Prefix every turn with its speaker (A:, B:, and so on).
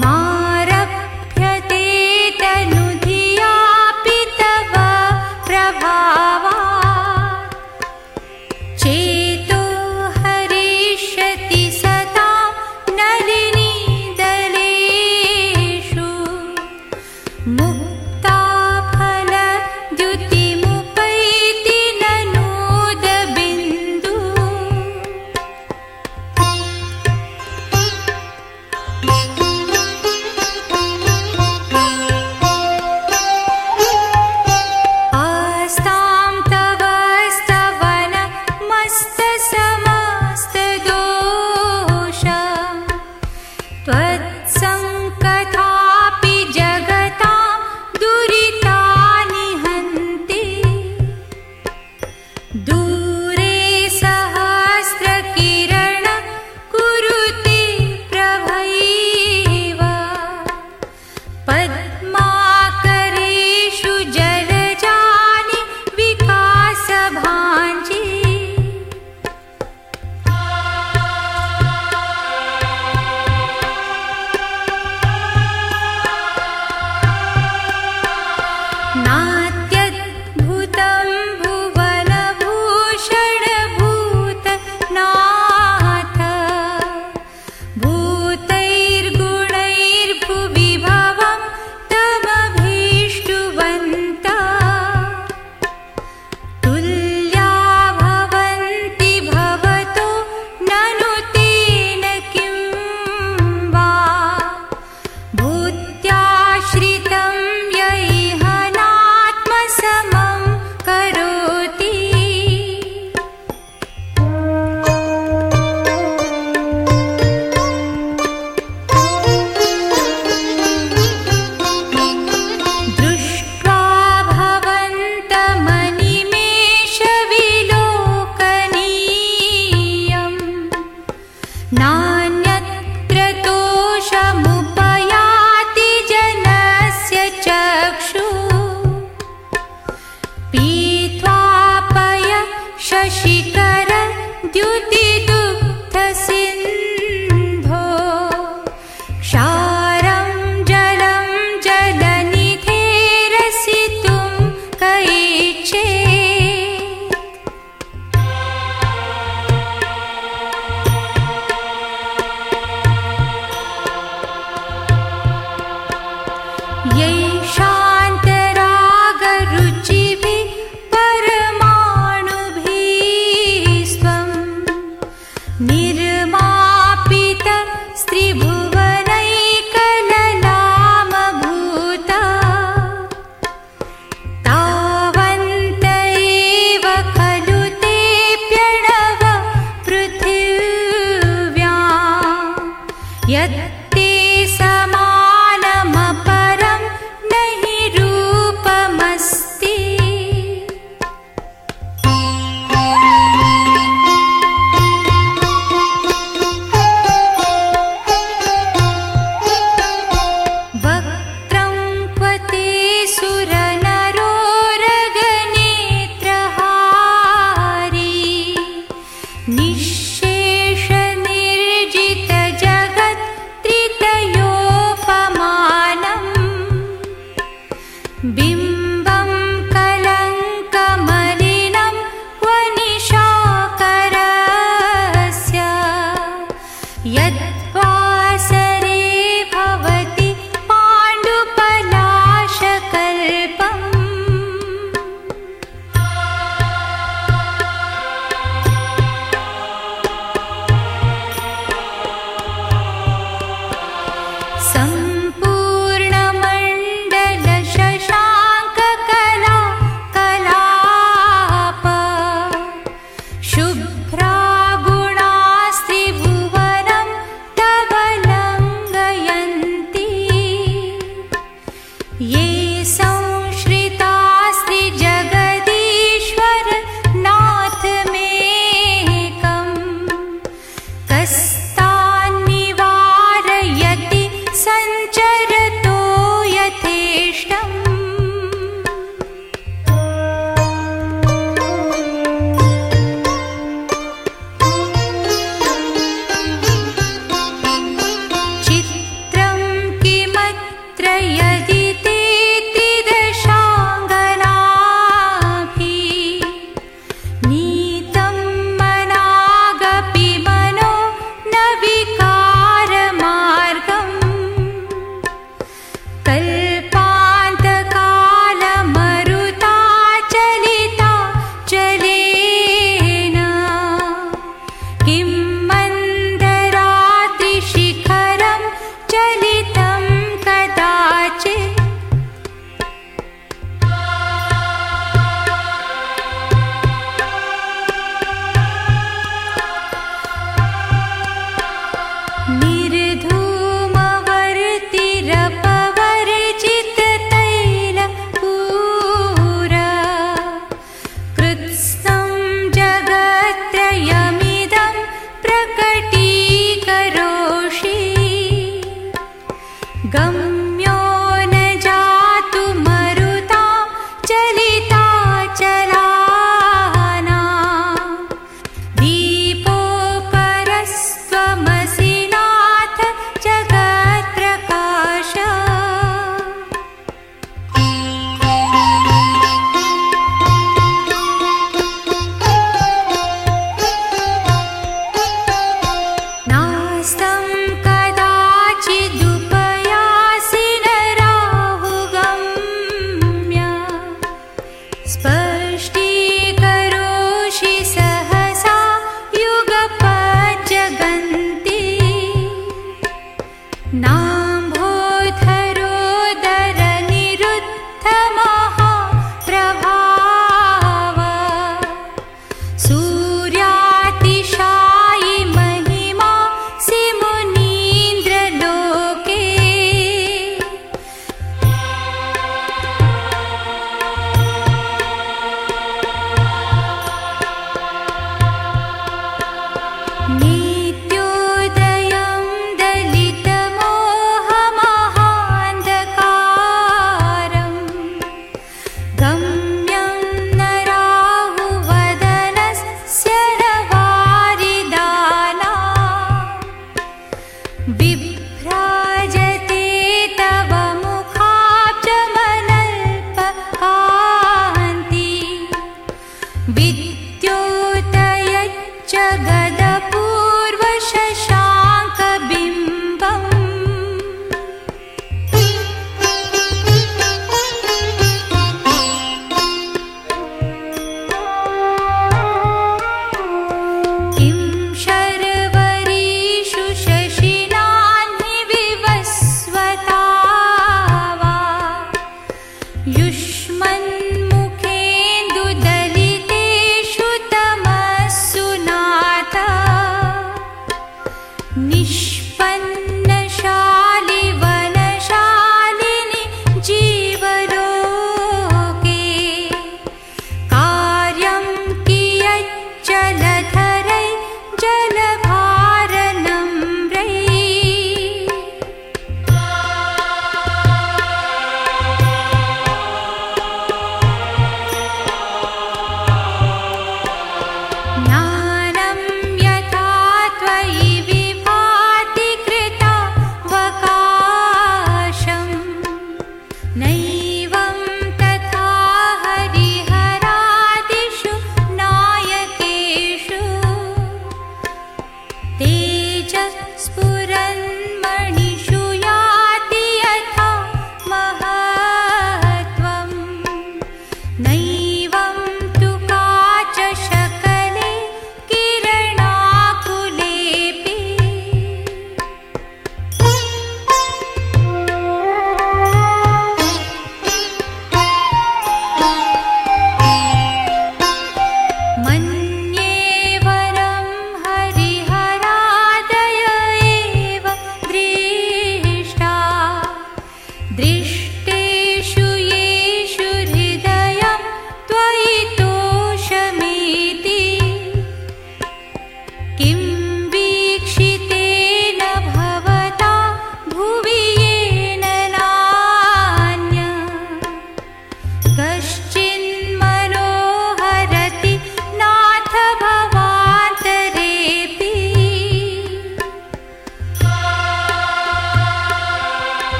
A: மா